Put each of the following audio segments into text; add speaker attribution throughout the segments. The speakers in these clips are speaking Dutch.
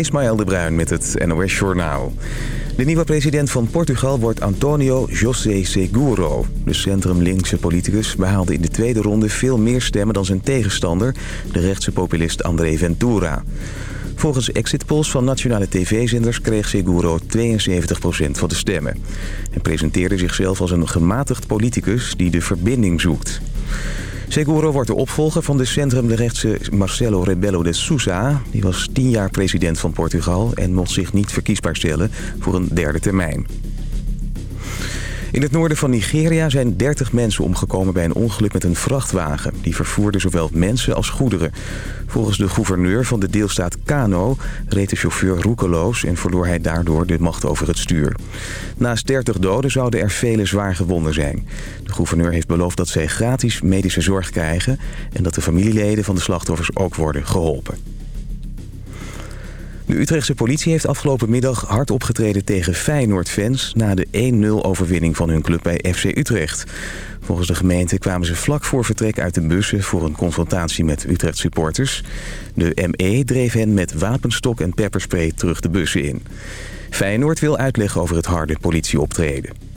Speaker 1: Ismaël de Bruin met het NOS Journaal. De nieuwe president van Portugal wordt Antonio José Seguro. De centrum-linkse politicus behaalde in de tweede ronde veel meer stemmen dan zijn tegenstander... de rechtse populist André Ventura. Volgens exit polls van nationale tv-zenders kreeg Seguro 72% van de stemmen. Hij presenteerde zichzelf als een gematigd politicus die de verbinding zoekt. Seguro wordt de opvolger van de centrumrechtse Marcelo Rebelo de Sousa. Die was tien jaar president van Portugal en mocht zich niet verkiesbaar stellen voor een derde termijn. In het noorden van Nigeria zijn 30 mensen omgekomen bij een ongeluk met een vrachtwagen. Die vervoerde zowel mensen als goederen. Volgens de gouverneur van de deelstaat Kano reed de chauffeur roekeloos... en verloor hij daardoor de macht over het stuur. Naast 30 doden zouden er vele zwaar gewonden zijn. De gouverneur heeft beloofd dat zij gratis medische zorg krijgen... en dat de familieleden van de slachtoffers ook worden geholpen. De Utrechtse politie heeft afgelopen middag hard opgetreden tegen Feyenoord-fans... na de 1-0-overwinning van hun club bij FC Utrecht. Volgens de gemeente kwamen ze vlak voor vertrek uit de bussen... voor een confrontatie met Utrecht-supporters. De ME dreef hen met wapenstok en pepperspray terug de bussen in. Feyenoord wil uitleggen over het harde politieoptreden.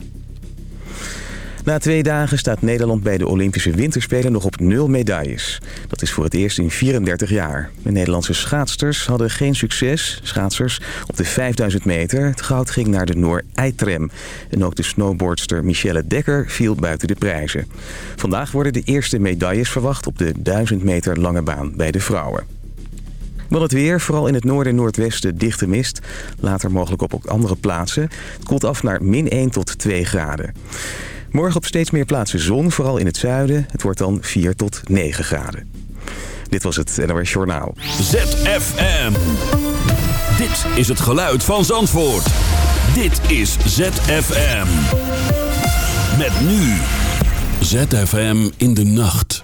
Speaker 1: Na twee dagen staat Nederland bij de Olympische Winterspelen nog op nul medailles. Dat is voor het eerst in 34 jaar. De Nederlandse schaatsters hadden geen succes. Schaatsers op de 5000 meter. Het goud ging naar de Noor Eitrem. En ook de snowboardster Michelle Dekker viel buiten de prijzen. Vandaag worden de eerste medailles verwacht op de 1000 meter lange baan bij de vrouwen. Dan het weer, vooral in het noorden en noordwesten dichte mist. Later mogelijk op ook andere plaatsen. Het koelt af naar min 1 tot 2 graden. Morgen op steeds meer plaatsen zon, vooral in het zuiden. Het wordt dan 4 tot 9 graden. Dit was het NOS Journaal.
Speaker 2: ZFM. Dit is het geluid van Zandvoort. Dit is ZFM. Met nu. ZFM in de nacht.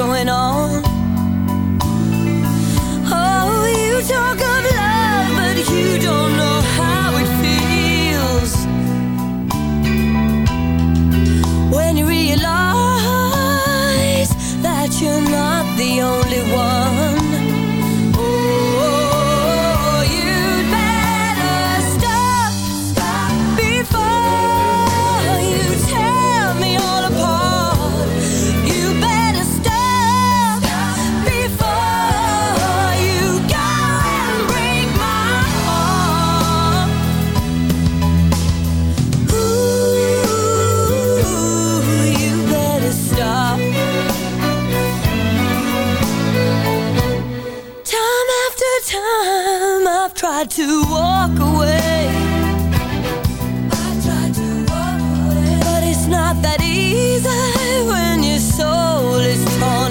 Speaker 3: going on?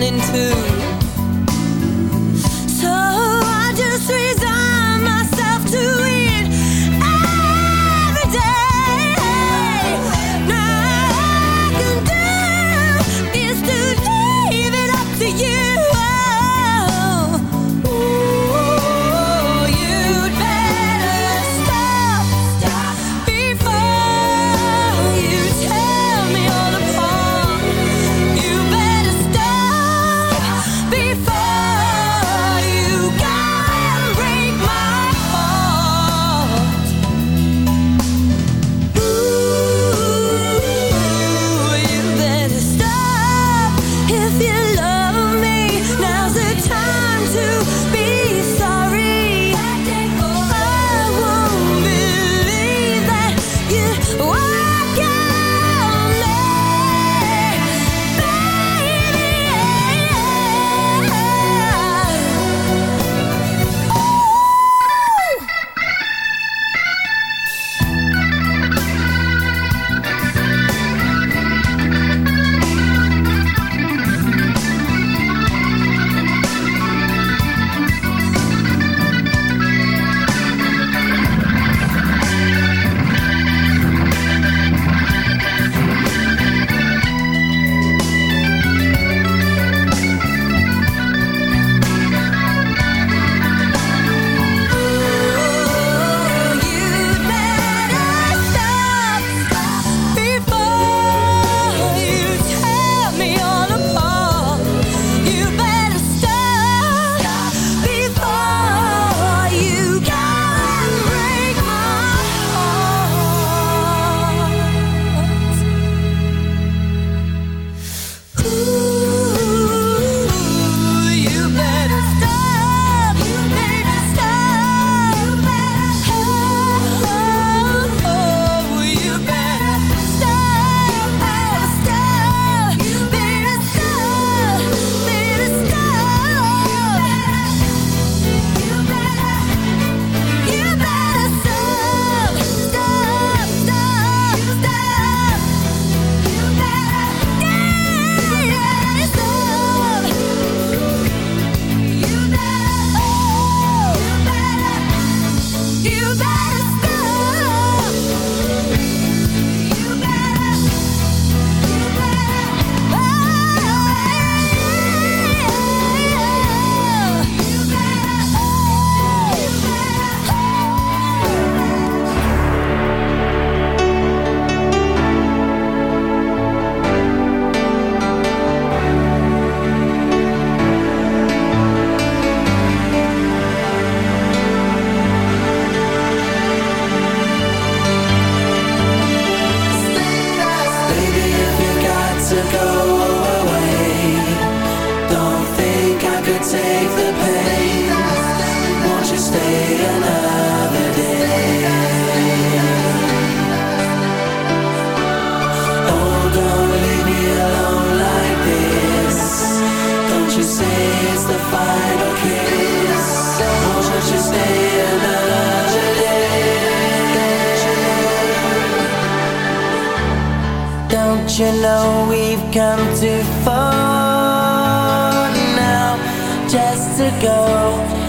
Speaker 3: into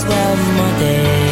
Speaker 3: twelve more day.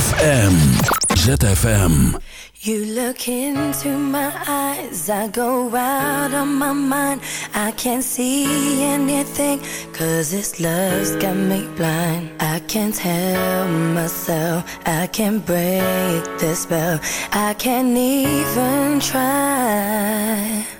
Speaker 2: ZFM. ZFM.
Speaker 4: You look into my eyes, I go out of my mind. I can't see anything, cause this love's got me blind. I can't help myself, I can't break the spell, I can't even try.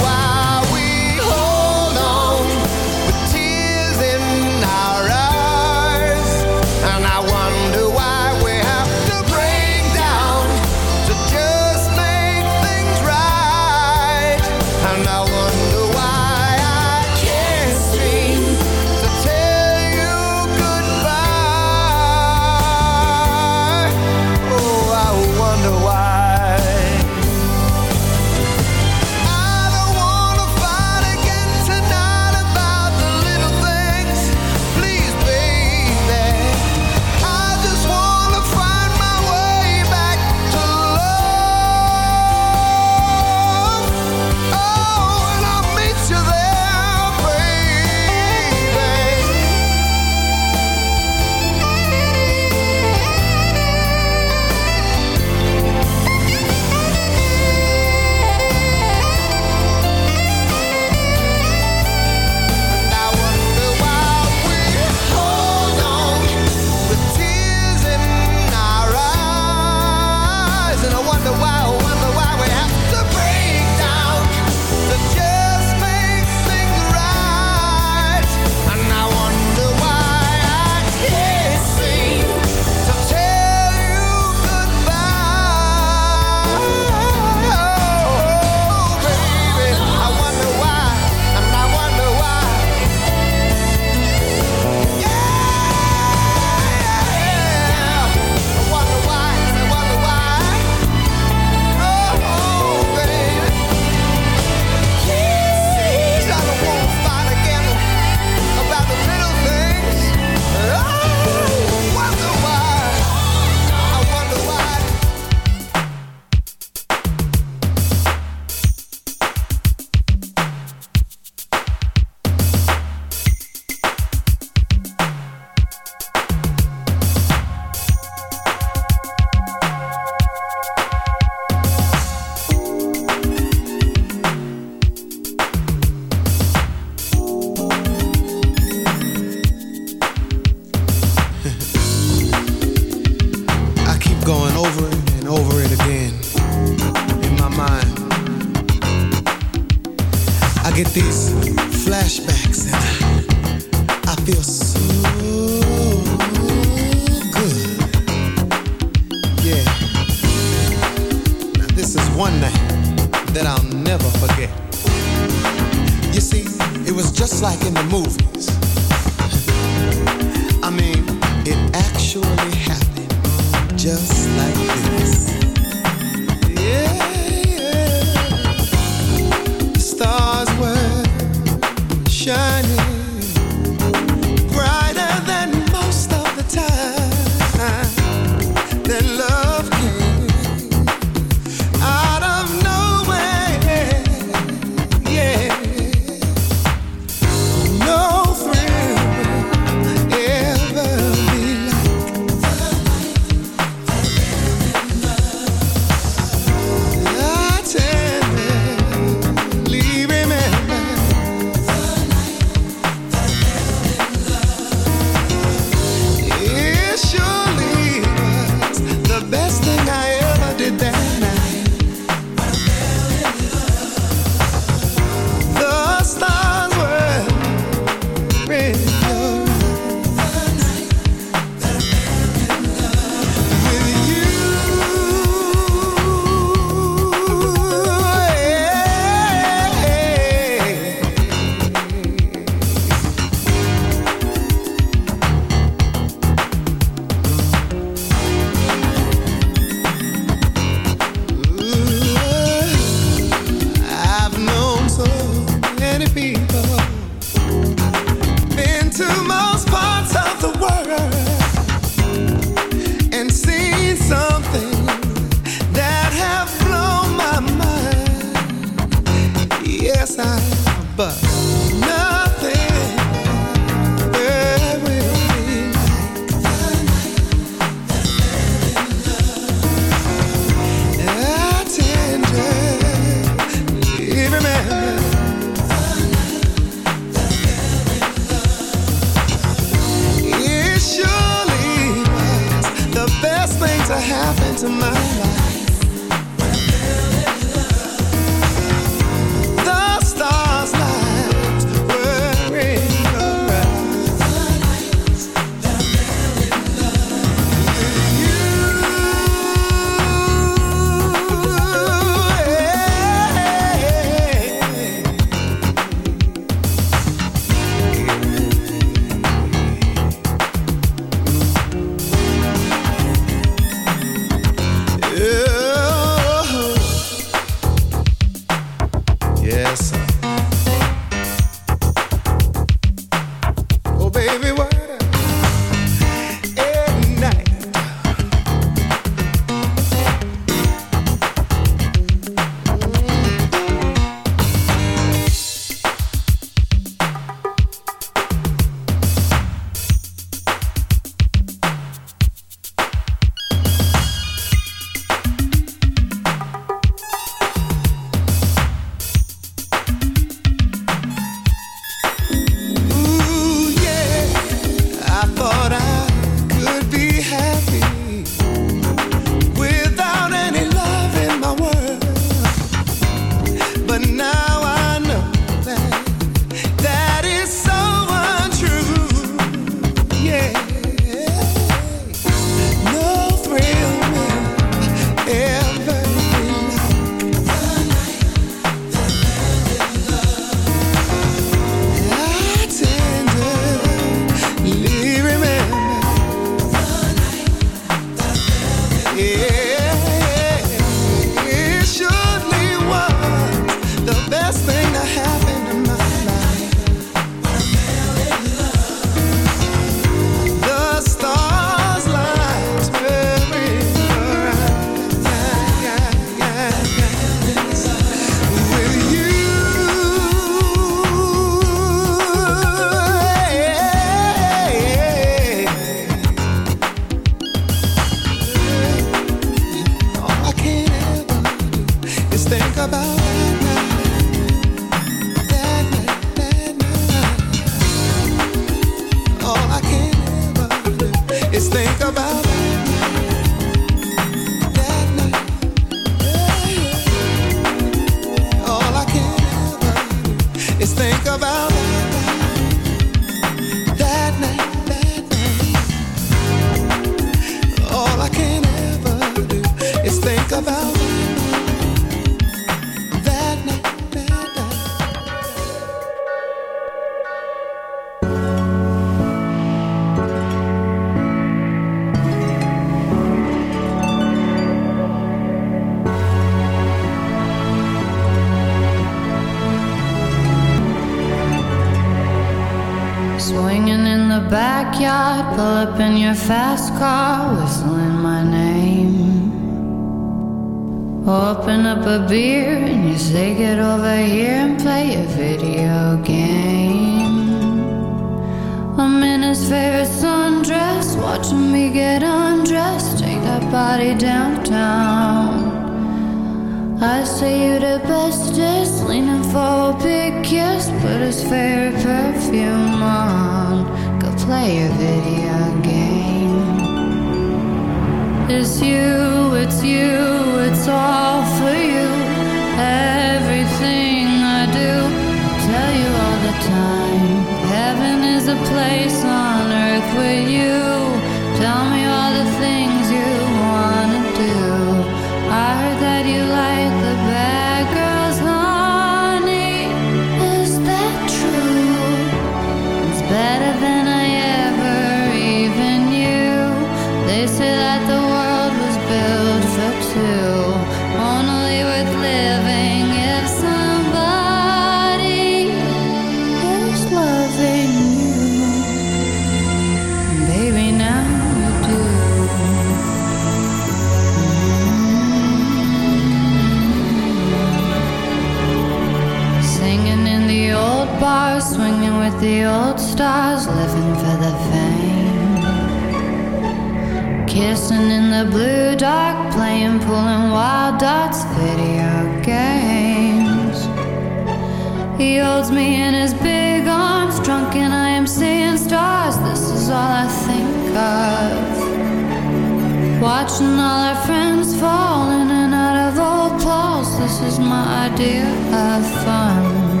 Speaker 5: idea of fun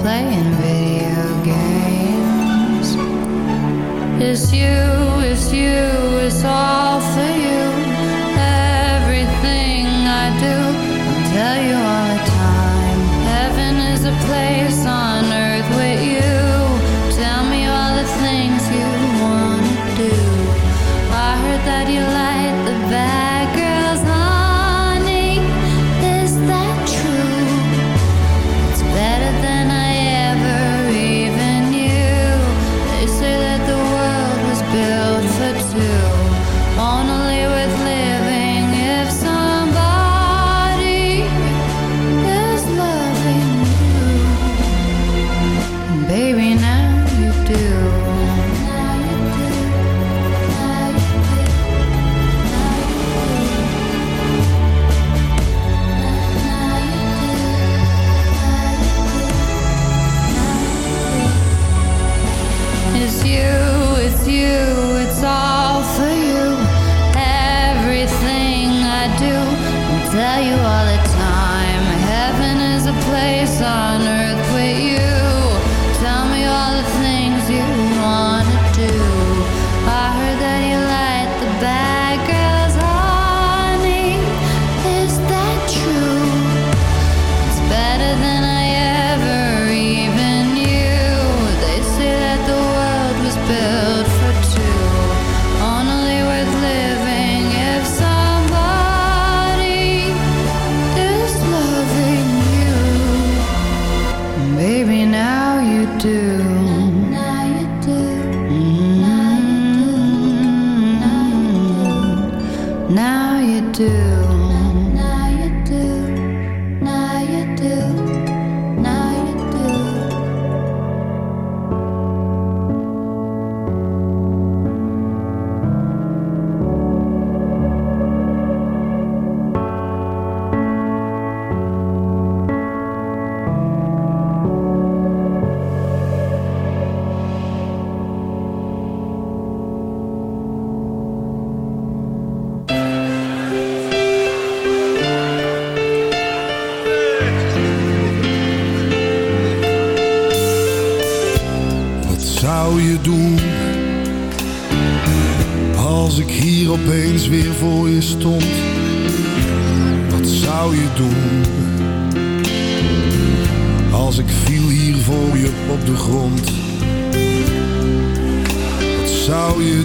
Speaker 5: playing video games. It's you, it's you.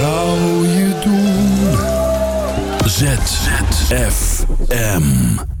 Speaker 6: zou je doen?
Speaker 2: ZFM.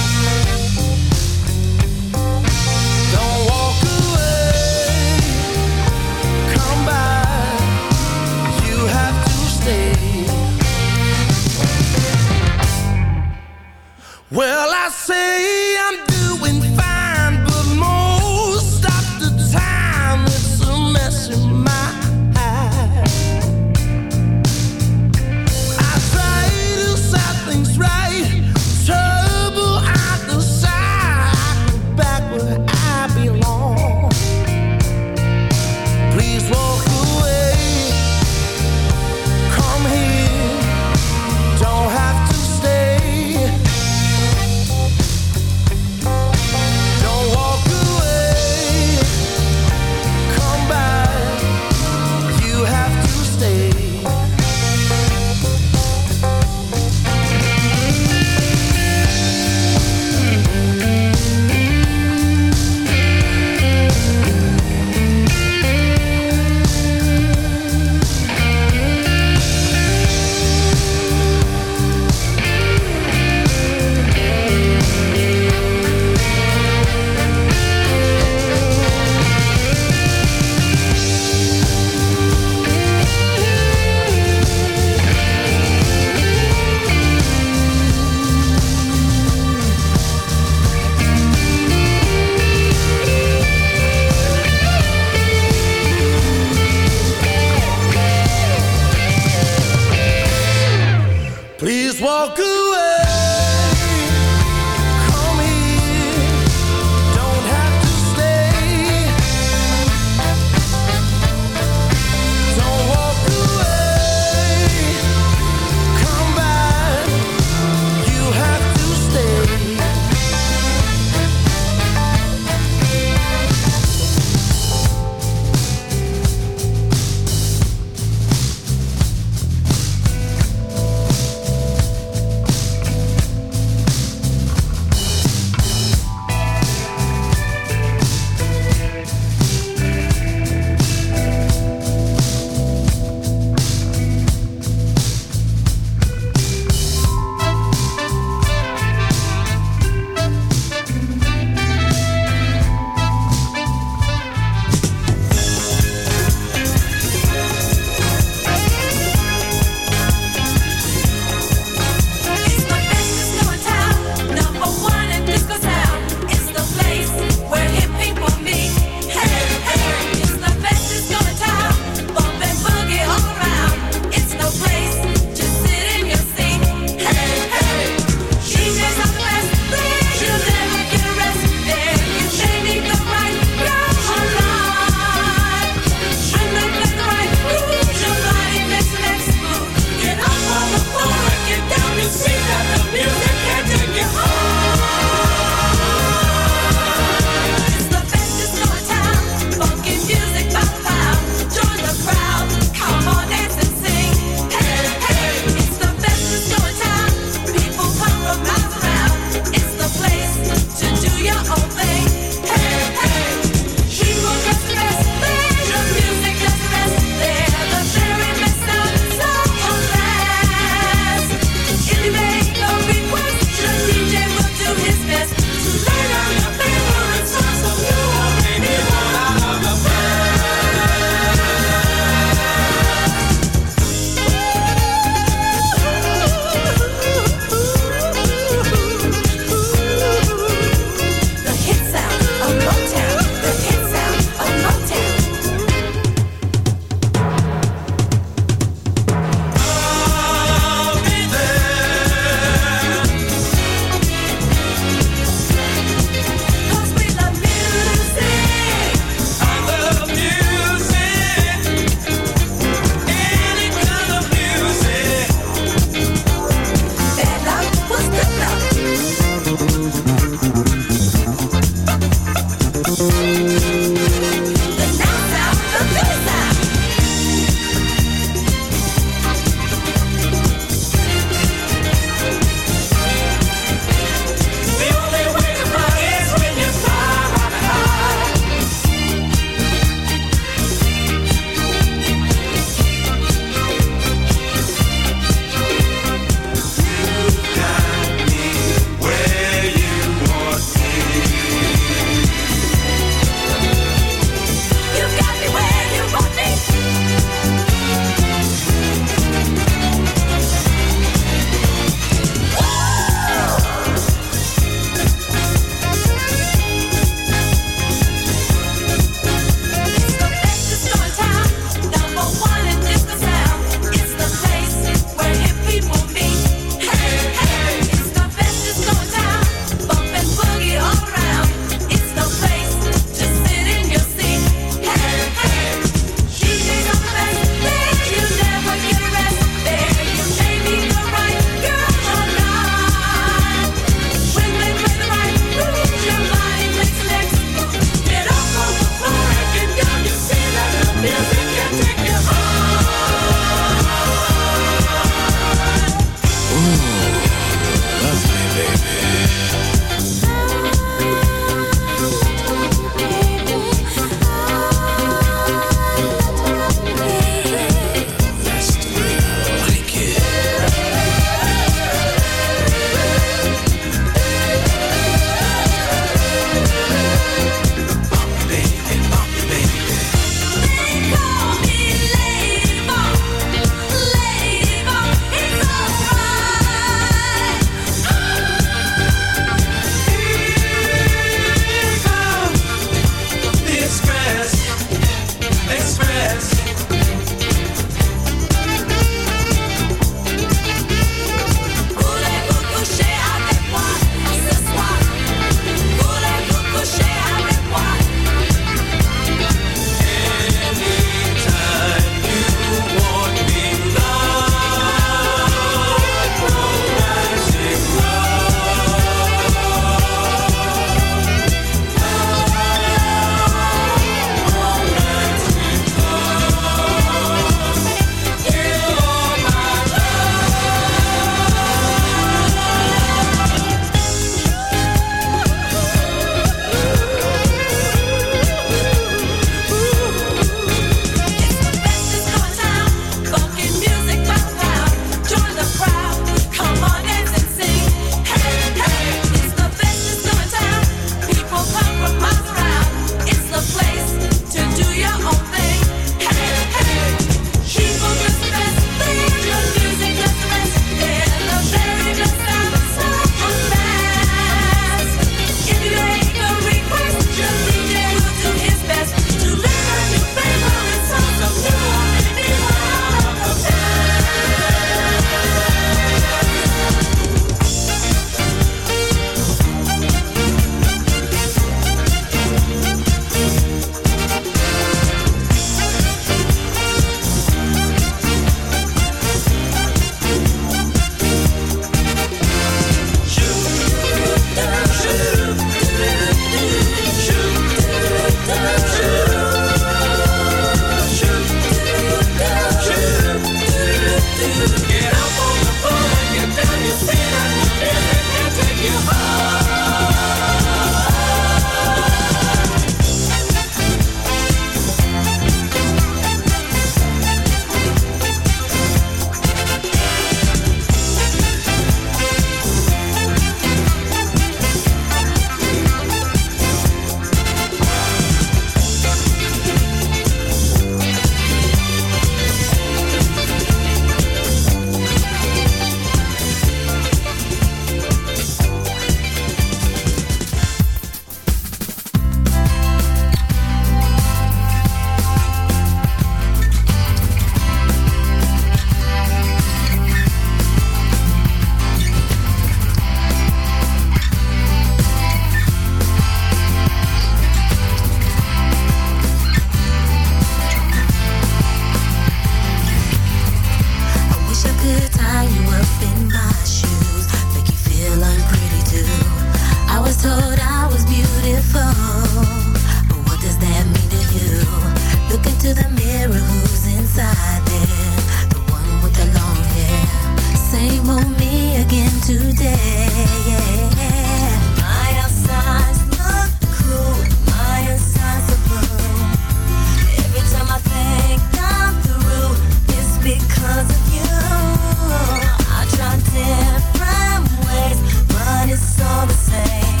Speaker 3: different ways, but it's all the same.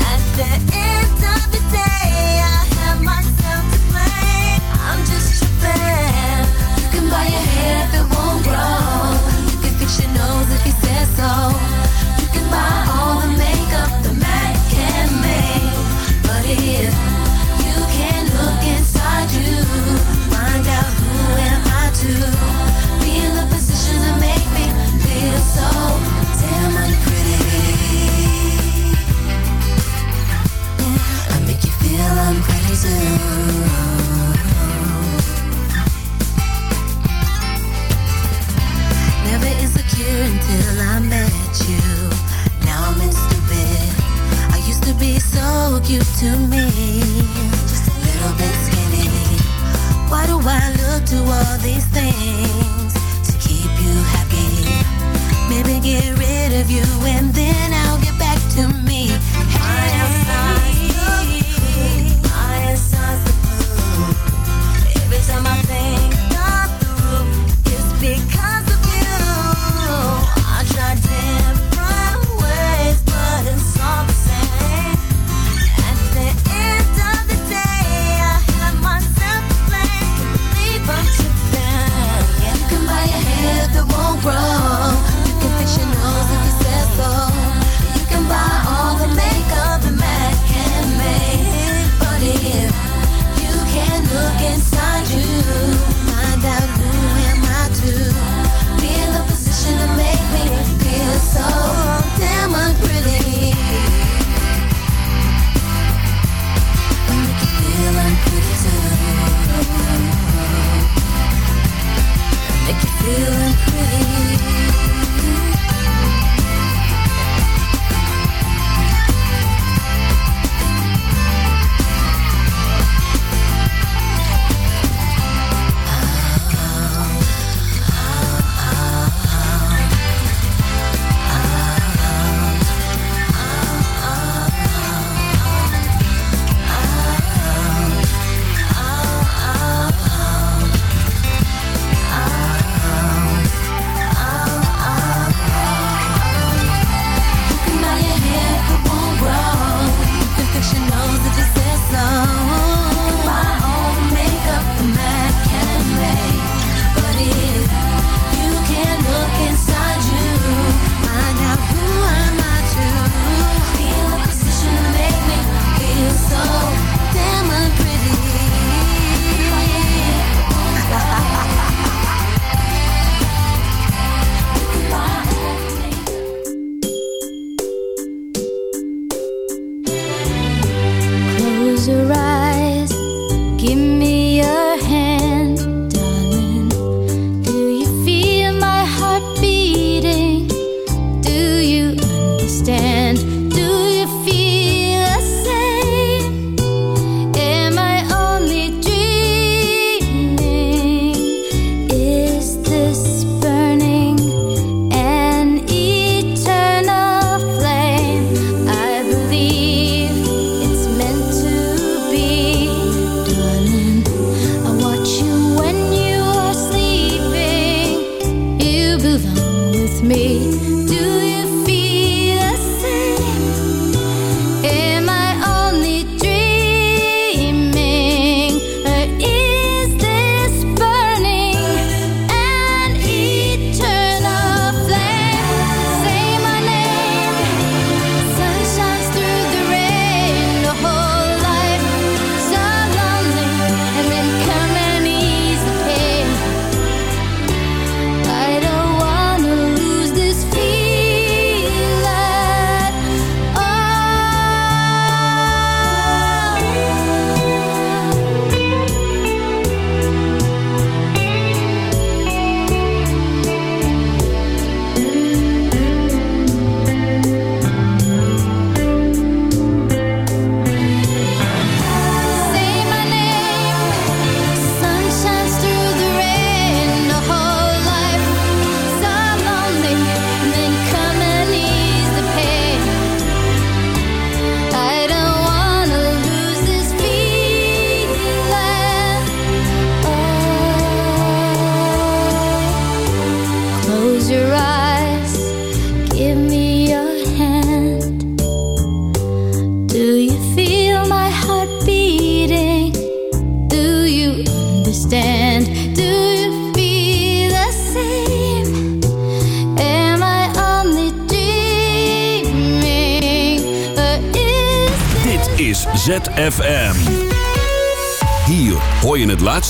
Speaker 3: At the end. Along with me.